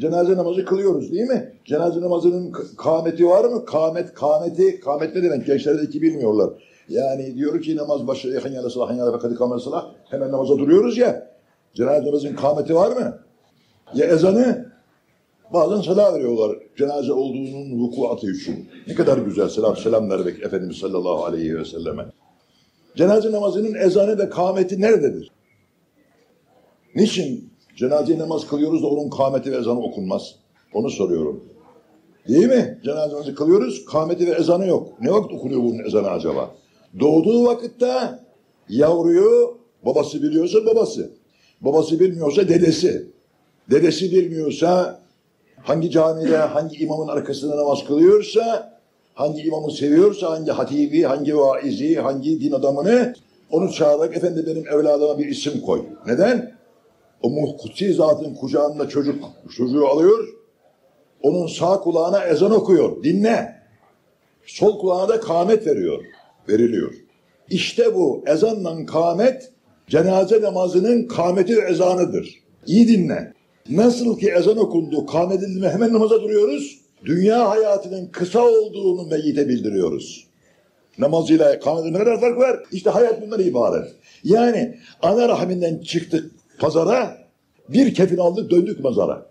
cenaze namazı kılıyoruz değil mi? Cenaze namazının kâmeti var mı? Kâmet, kâmeti, kâmet ne demek? Gençlerdeki bilmiyorlar. Yani diyor ki namaz başı, yakın yana sılah, yana fakat ikamel sılah. Hemen namaza duruyoruz ya. Cenaze namazının kâmeti var mı? Ya ezanı? Bazen selam veriyorlar cenaze olduğunun vukuatı için. Ne kadar güzel selam, selam vermek Efendimiz sallallahu aleyhi ve selleme. Cenaze namazının ezanı ve kâmeti nerededir? Niçin cenaze namaz kılıyoruz da onun kâmeti ve ezanı okunmaz? Onu soruyorum. Değil mi? Cenaze namazı kılıyoruz, kâmeti ve ezanı yok. Ne vakit okunuyor bunun ezanı acaba? Doğduğu vakitte yavruyu babası biliyorsa babası. Babası bilmiyorsa dedesi. Dedesi bilmiyorsa hangi camide, hangi imamın arkasında namaz kılıyorsa, hangi imamı seviyorsa, hangi hatibi, hangi vaizi, hangi din adamını onu çağırarak efendi benim evladıma bir isim koy. Neden? O muhkutsi zatın kucağında çocuk, çocuğu alıyor, onun sağ kulağına ezan okuyor, dinle. Sol kulağına da kâmet veriyor, veriliyor. İşte bu ezanla kâmet, cenaze namazının kâmeti ve ezanıdır. İyi dinle. Nasıl ki ezan okundu, kâmet edildi hemen namaza duruyoruz. Dünya hayatının kısa olduğunu meyyite bildiriyoruz. Namazıyla kâmetin ne kadar fark var? İşte hayat bundan ibaret. Yani ana rahminden çıktık pazara, bir kefin aldık döndük mazara.